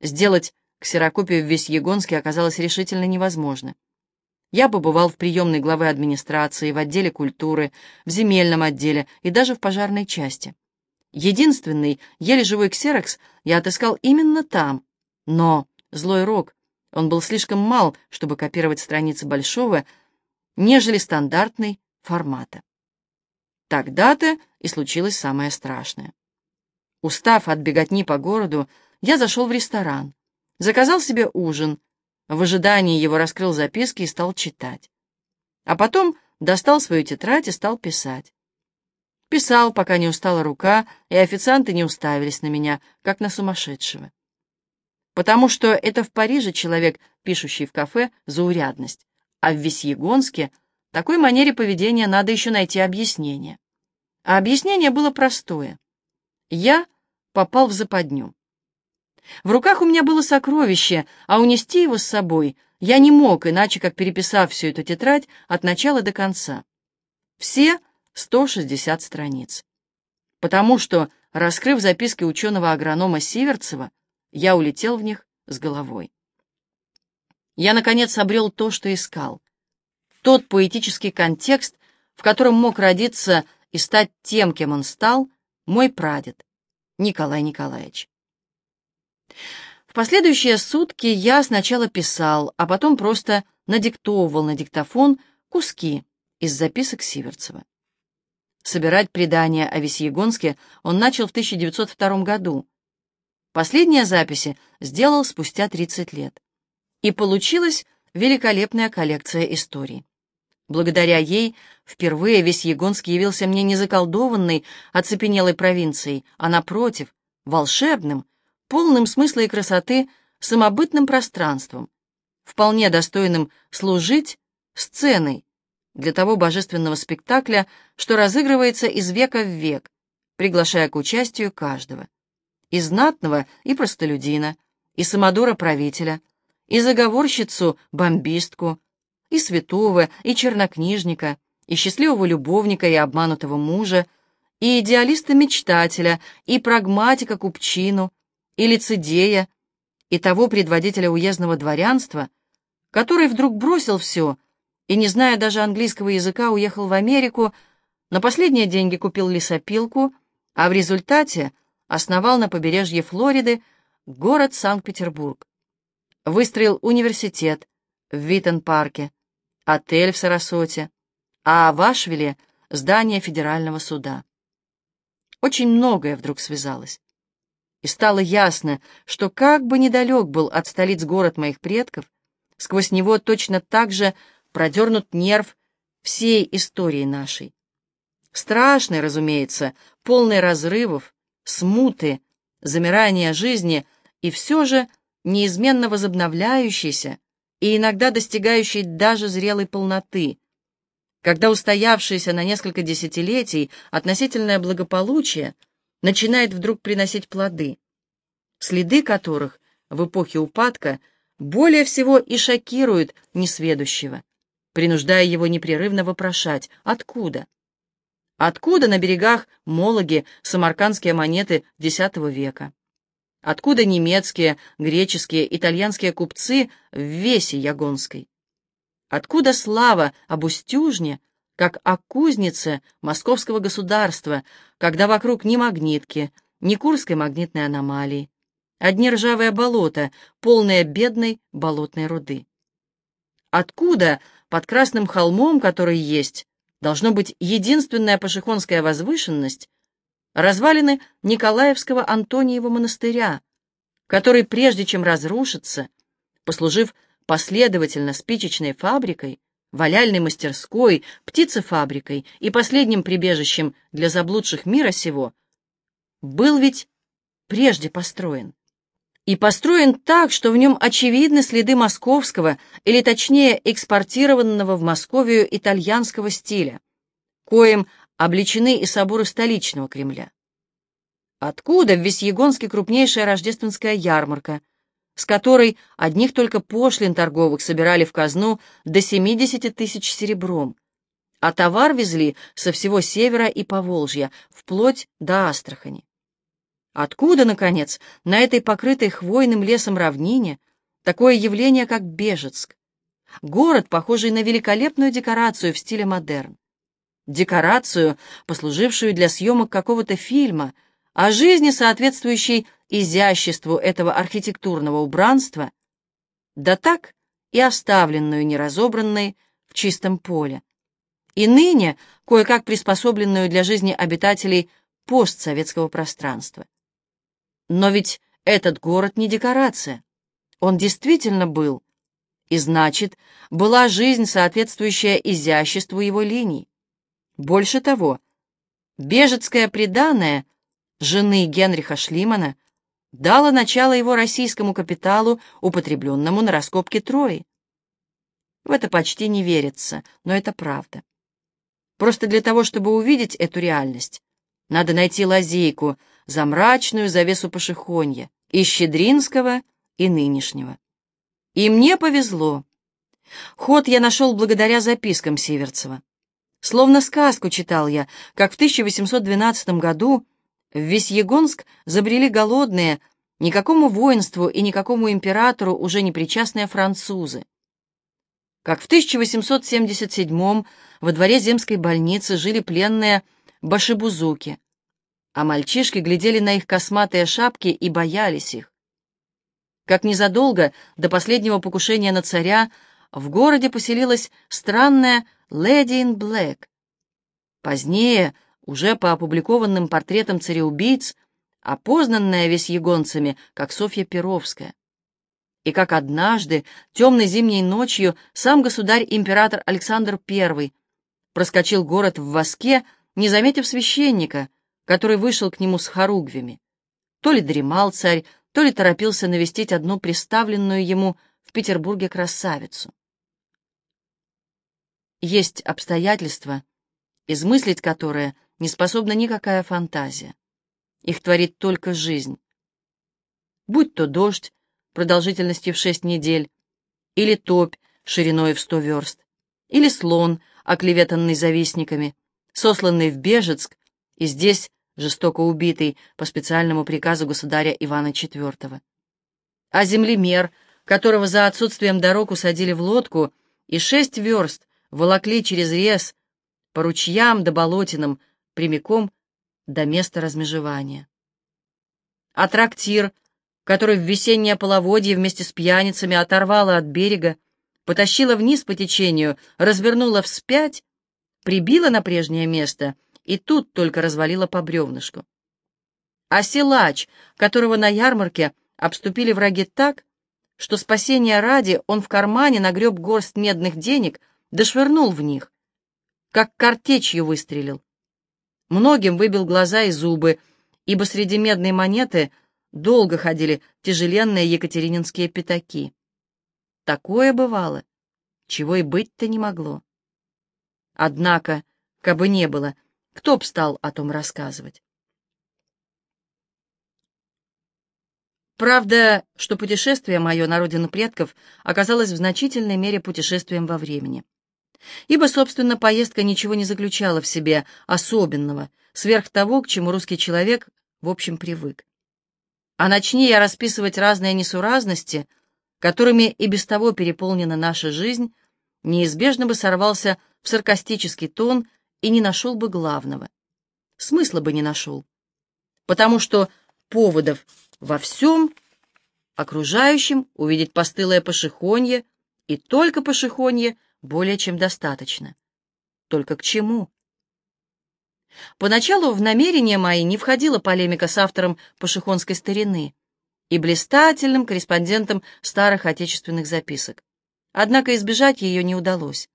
Сделать ксерокопию в Весьегонске оказалось решительно невозможно. Я побывал в приемной главы администрации, в отделе культуры, в земельном отделе и даже в пожарной части. Единственный, еле живой ксерокс я отыскал именно там. Но, злой рок, он был слишком мал, чтобы копировать страницы большого, нежели стандартный формата. Тогда-то и случилось самое страшное. Устав от беготни по городу, я зашел в ресторан, заказал себе ужин, в ожидании его раскрыл записки и стал читать. А потом достал свою тетрадь и стал писать. Писал, пока не устала рука, и официанты не уставились на меня, как на сумасшедшего. Потому что это в Париже человек, пишущий в кафе, заурядность, а в Весьегонске такой манере поведения надо еще найти объяснение. А объяснение было простое. Я попал в западню. В руках у меня было сокровище, а унести его с собой я не мог, иначе как переписав всю эту тетрадь от начала до конца. Все 160 страниц. Потому что, раскрыв записки ученого-агронома Сиверцева, я улетел в них с головой. Я, наконец, обрел то, что искал. Тот поэтический контекст, в котором мог родиться и стать тем, кем он стал, мой прадед, Николай Николаевич. В последующие сутки я сначала писал, а потом просто надиктовывал на диктофон куски из записок Сиверцева. Собирать предания о Весьегонске он начал в 1902 году. Последние записи сделал спустя 30 лет. И получилась великолепная коллекция историй. Благодаря ей впервые Весьегонск явился мне не заколдованной, оцепенелой провинцией, а, напротив, волшебным, полным смысла и красоты, самобытным пространством, вполне достойным служить сценой, для того божественного спектакля, что разыгрывается из века в век, приглашая к участию каждого. И знатного, и простолюдина, и самодура-правителя, и заговорщицу-бомбистку, и святого, и чернокнижника, и счастливого любовника и обманутого мужа, и идеалиста-мечтателя, и прагматика-купчину, и лицедея, и того предводителя уездного дворянства, который вдруг бросил все — и, не зная даже английского языка, уехал в Америку, на последние деньги купил лесопилку, а в результате основал на побережье Флориды город Санкт-Петербург. Выстроил университет в Виттен-парке, отель в Сарасоте, а в Ашвиле — здание федерального суда. Очень многое вдруг связалось. И стало ясно, что как бы недалек был от столиц город моих предков, сквозь него точно так же продернут нерв всей истории нашей. Страшный, разумеется, полный разрывов, смуты, замирания жизни и все же неизменно возобновляющийся и иногда достигающий даже зрелой полноты, когда устоявшееся на несколько десятилетий относительное благополучие начинает вдруг приносить плоды, следы которых в эпохе упадка более всего и шокируют несведущего принуждая его непрерывно вопрошать «Откуда?». Откуда на берегах Мологи самаркандские монеты X века? Откуда немецкие, греческие, итальянские купцы в весе Ягонской? Откуда слава об Устюжне, как о кузнице московского государства, когда вокруг ни магнитки, ни Курской магнитной аномалии, одни ржавые болота, полные бедной болотной руды? Откуда под Красным холмом, который есть, должно быть единственная пашихонская возвышенность, развалины Николаевского Антониева монастыря, который, прежде чем разрушиться, послужив последовательно спичечной фабрикой, валяльной мастерской, птицефабрикой и последним прибежищем для заблудших мира сего, был ведь прежде построен и построен так, что в нем очевидны следы московского, или точнее экспортированного в Московию итальянского стиля, коим обличены и соборы столичного Кремля. Откуда в Весьегонске крупнейшая рождественская ярмарка, с которой одних только пошлин торговых собирали в казну до 70 тысяч серебром, а товар везли со всего севера и Поволжья, вплоть до Астрахани. Откуда, наконец, на этой покрытой хвойным лесом равнине такое явление, как Бежецк? Город, похожий на великолепную декорацию в стиле модерн. Декорацию, послужившую для съемок какого-то фильма, о жизни, соответствующей изяществу этого архитектурного убранства, да так и оставленную неразобранной в чистом поле, и ныне кое-как приспособленную для жизни обитателей постсоветского пространства. Но ведь этот город не декорация. Он действительно был. И значит, была жизнь, соответствующая изяществу его линий. Больше того, бежецкое преданное жены Генриха Шлимана дало начало его российскому капиталу, употребленному на раскопке Трои. В это почти не верится, но это правда. Просто для того, чтобы увидеть эту реальность, надо найти лазейку за мрачную завесу пошехонья и Щедринского, и нынешнего. И мне повезло. Ход я нашел благодаря запискам Сиверцева. Словно сказку читал я, как в 1812 году в Весьегонск забрели голодные, никакому воинству и никакому императору уже не причастные французы. Как в 1877 во дворе земской больницы жили пленные башибузуки, а мальчишки глядели на их косматые шапки и боялись их. Как незадолго до последнего покушения на царя в городе поселилась странная леди ин блэк. Позднее, уже по опубликованным портретам цареубийц, опознанная весьегонцами, как Софья Перовская. И как однажды, темной зимней ночью, сам государь-император Александр I проскочил город в воске, не заметив священника, который вышел к нему с хоругвями. То ли дремал царь, то ли торопился навестить одну представленную ему в Петербурге красавицу. Есть обстоятельства, измыслить которые не способна никакая фантазия. Их творит только жизнь. Будь то дождь продолжительностью в шесть недель, или топь шириной в сто верст, или слон, оклеветанный завистниками, сосланный в Бежецк и здесь жестоко убитый по специальному приказу государя Ивана IV. А землемер, которого за отсутствием дорог усадили в лодку и шесть верст волокли через рез по ручьям да болотинам прямиком до места размежевания. А трактир, который в весеннее половодье вместе с пьяницами оторвало от берега, потащила вниз по течению, развернула вспять, прибила на прежнее место — и тут только развалила по бревнышку. А силач, которого на ярмарке обступили враги так, что спасения ради он в кармане нагреб горсть медных денег, да швырнул в них, как картечью выстрелил. Многим выбил глаза и зубы, ибо среди медной монеты долго ходили тяжеленные екатерининские пятаки. Такое бывало, чего и быть-то не могло. Однако, кабы не было, кто б стал о том рассказывать? Правда, что путешествие мое на родину предков оказалось в значительной мере путешествием во времени. Ибо, собственно, поездка ничего не заключала в себе особенного, сверх того, к чему русский человек, в общем, привык. А начни я расписывать разные несуразности, которыми и без того переполнена наша жизнь, неизбежно бы сорвался в саркастический тон и не нашел бы главного. Смысла бы не нашел. Потому что поводов во всем окружающем увидеть постылое пошехонье, и только пошехонье более чем достаточно. Только к чему? Поначалу в намерения мои не входила полемика с автором пошехонской старины и блистательным корреспондентом старых отечественных записок. Однако избежать ее не удалось,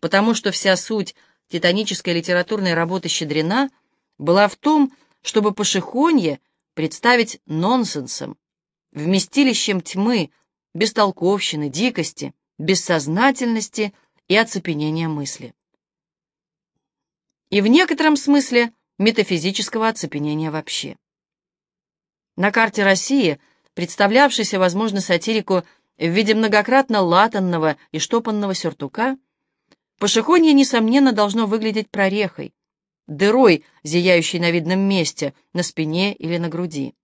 потому что вся суть титанической литературной работы Щедрина была в том, чтобы Пашихонье представить нонсенсом, вместилищем тьмы, бестолковщины, дикости, бессознательности и оцепенения мысли. И в некотором смысле метафизического оцепенения вообще. На карте России, представлявшейся, возможно, сатирику в виде многократно латанного и штопанного сюртука, Пошехонье, несомненно, должно выглядеть прорехой, дырой, зияющей на видном месте, на спине или на груди.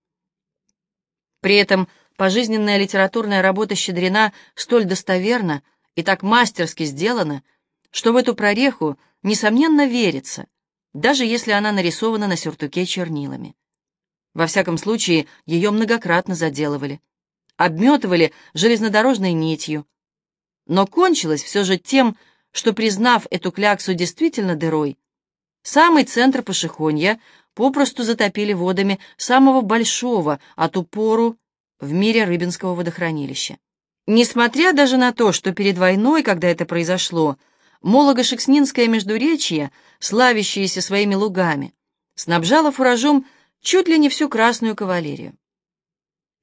При этом пожизненная литературная работа Щедрина столь достоверна и так мастерски сделана, что в эту прореху, несомненно, верится, даже если она нарисована на сюртуке чернилами. Во всяком случае, ее многократно заделывали, обметывали железнодорожной нитью. Но кончилось все же тем, что, признав эту кляксу действительно дырой, самый центр Пашихонья попросту затопили водами самого большого от упору в мире Рыбинского водохранилища. Несмотря даже на то, что перед войной, когда это произошло, Молого-Шекснинское междуречье, славящееся своими лугами, снабжало фуражом чуть ли не всю Красную кавалерию.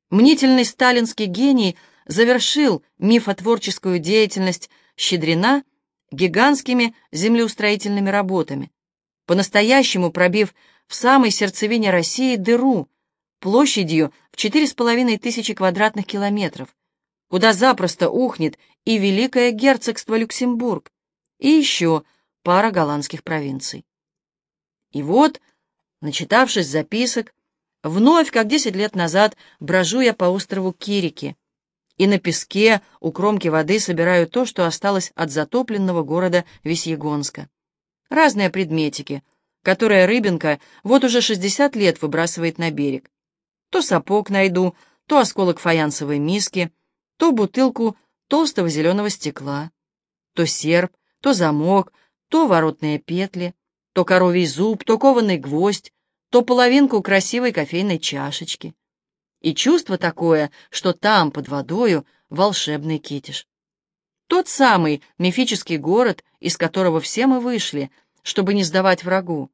Мнительный сталинский гений завершил мифотворческую деятельность Щедрина гигантскими землеустроительными работами, по-настоящему пробив в самой сердцевине России дыру площадью в четыре с половиной тысячи квадратных километров, куда запросто ухнет и Великое герцогство Люксембург, и еще пара голландских провинций. И вот, начитавшись записок, вновь, как десять лет назад, брожу я по острову Кирики, и на песке у кромки воды собираю то, что осталось от затопленного города Весьегонска. Разные предметики, которые Рыбинка вот уже 60 лет выбрасывает на берег. То сапог найду, то осколок фаянсовой миски, то бутылку толстого зеленого стекла, то серп, то замок, то воротные петли, то коровий зуб, то кованый гвоздь, то половинку красивой кофейной чашечки. И чувство такое, что там, под водою, волшебный китиш. Тот самый мифический город, из которого все мы вышли, чтобы не сдавать врагу.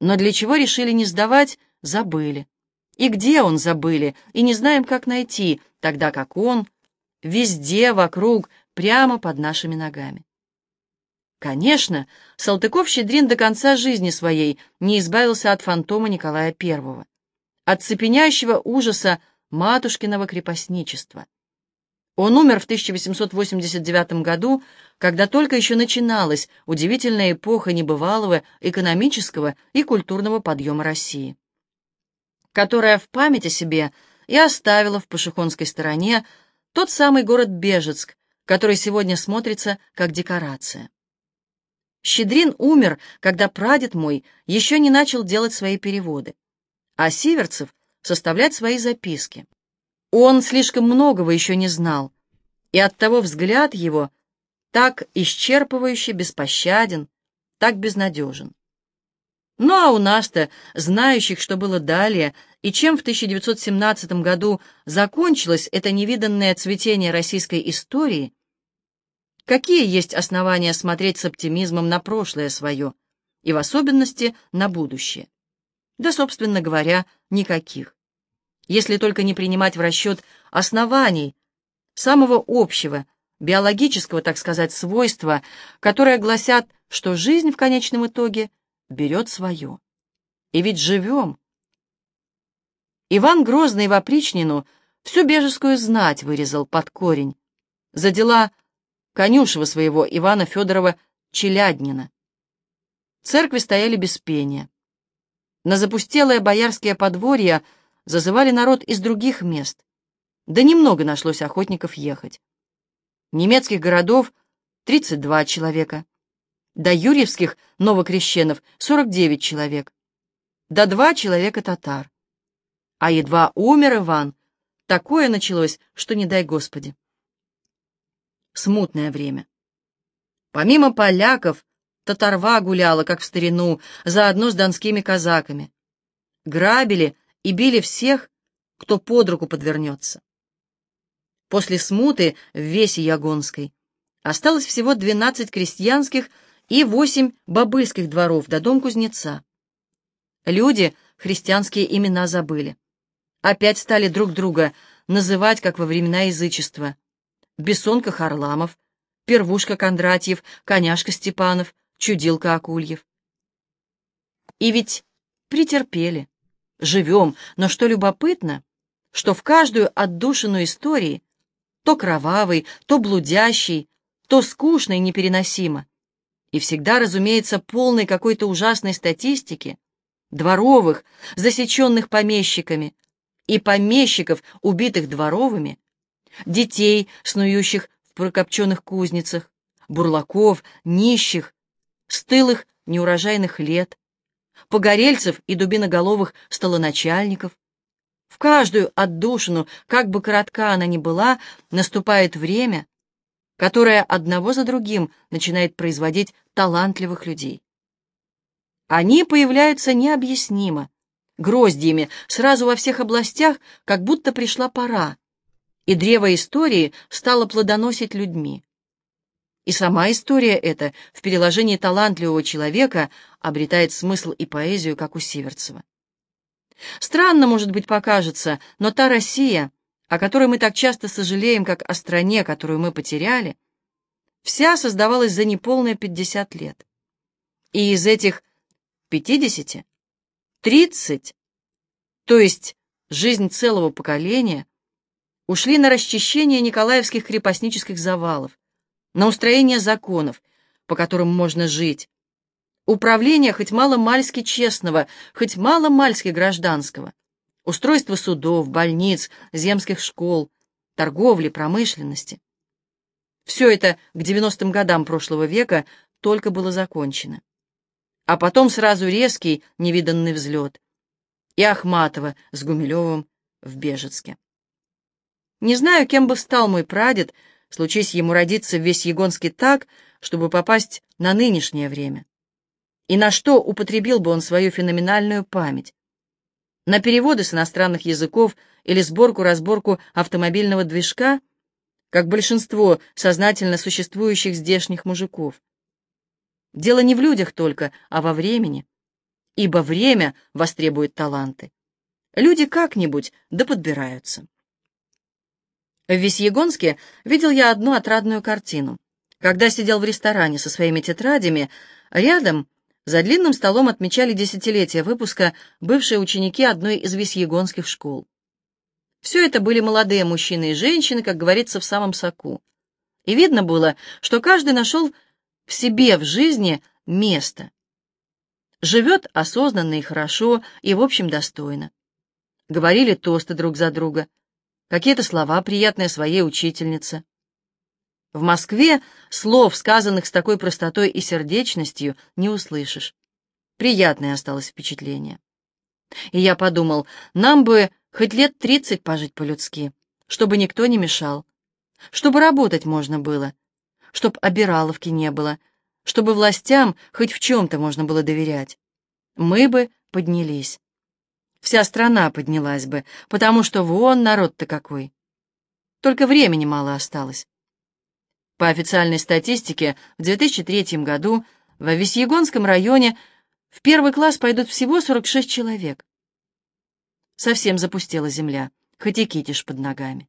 Но для чего решили не сдавать, забыли. И где он забыли, и не знаем, как найти, тогда как он везде вокруг, прямо под нашими ногами. Конечно, Салтыков-Щедрин до конца жизни своей не избавился от фантома Николая I, от цепенящего ужаса матушкиного крепостничества. Он умер в 1889 году, когда только еще начиналась удивительная эпоха небывалого экономического и культурного подъема России, которая в память о себе и оставила в Пашихонской стороне тот самый город Бежецк, который сегодня смотрится как декорация. Щедрин умер, когда прадед мой еще не начал делать свои переводы, а Сиверцев — составлять свои записки. Он слишком многого еще не знал, и оттого взгляд его так исчерпывающе беспощаден, так безнадежен. Ну а у нас-то, знающих, что было далее, и чем в 1917 году закончилось это невиданное цветение российской истории, Какие есть основания смотреть с оптимизмом на прошлое свое, и в особенности на будущее? Да, собственно говоря, никаких. Если только не принимать в расчет оснований, самого общего, биологического, так сказать, свойства, которые гласят, что жизнь в конечном итоге берет свое. И ведь живем. Иван Грозный в опричнину всю бежескую знать вырезал под корень. За дела конюшева своего Ивана Федорова Челяднина. Церкви стояли без пения. На запустелые боярские подворья зазывали народ из других мест. Да немного нашлось охотников ехать. Немецких городов — 32 человека. До юрьевских новокрещенов — 49 человек. До два человека татар. А едва умер Иван, такое началось, что не дай Господи смутное время. Помимо поляков, татарва гуляла, как в старину, заодно с донскими казаками. Грабили и били всех, кто под руку подвернется. После смуты в Весе Ягонской осталось всего 12 крестьянских и 8 бобыльских дворов до дом кузнеца. Люди христианские имена забыли. Опять стали друг друга называть, как во времена язычества. Бессонка Харламов, Первушка Кондратьев, Коняшка Степанов, Чудилка Акульев. И ведь претерпели, живем, но что любопытно, что в каждую отдушину истории, то кровавый, то блудящий, то скучный непереносимо, и всегда, разумеется, полной какой-то ужасной статистики, дворовых, засеченных помещиками, и помещиков, убитых дворовыми, детей, снующих в прокопченных кузницах, бурлаков, нищих, стылых неурожайных лет, погорельцев и дубиноголовых столоначальников. В каждую отдушину, как бы коротка она ни была, наступает время, которое одного за другим начинает производить талантливых людей. Они появляются необъяснимо, гроздьями, сразу во всех областях, как будто пришла пора, и древо истории стало плодоносить людьми. И сама история эта в переложении талантливого человека обретает смысл и поэзию, как у Сиверцева. Странно, может быть, покажется, но та Россия, о которой мы так часто сожалеем, как о стране, которую мы потеряли, вся создавалась за неполные 50 лет. И из этих 50 30, то есть жизнь целого поколения, ушли на расчищение николаевских крепостнических завалов, на устроение законов, по которым можно жить, управление хоть мало-мальски честного, хоть мало-мальски гражданского, устройство судов, больниц, земских школ, торговли, промышленности. Все это к 90-м годам прошлого века только было закончено. А потом сразу резкий, невиданный взлет. И Ахматова с Гумилевым в Бежецке. Не знаю, кем бы стал мой прадед, случись ему родиться в Весьегонске так, чтобы попасть на нынешнее время. И на что употребил бы он свою феноменальную память? На переводы с иностранных языков или сборку-разборку автомобильного движка, как большинство сознательно существующих здешних мужиков. Дело не в людях только, а во времени. Ибо время востребует таланты. Люди как-нибудь да подбираются. В Весьегонске видел я одну отрадную картину. Когда сидел в ресторане со своими тетрадями, рядом за длинным столом отмечали десятилетие выпуска бывшие ученики одной из весьегонских школ. Все это были молодые мужчины и женщины, как говорится, в самом соку. И видно было, что каждый нашел в себе, в жизни место. Живет осознанно и хорошо, и, в общем, достойно. Говорили тосты друг за друга, какие-то слова приятные своей учительнице. В Москве слов, сказанных с такой простотой и сердечностью, не услышишь. Приятное осталось впечатление. И я подумал, нам бы хоть лет тридцать пожить по-людски, чтобы никто не мешал, чтобы работать можно было, чтоб обираловки не было, чтобы властям хоть в чем-то можно было доверять. Мы бы поднялись. Вся страна поднялась бы, потому что вон народ-то какой. Только времени мало осталось. По официальной статистике, в 2003 году в Весьегонском районе в первый класс пойдут всего 46 человек. Совсем запустела земля, хоть и китиш под ногами.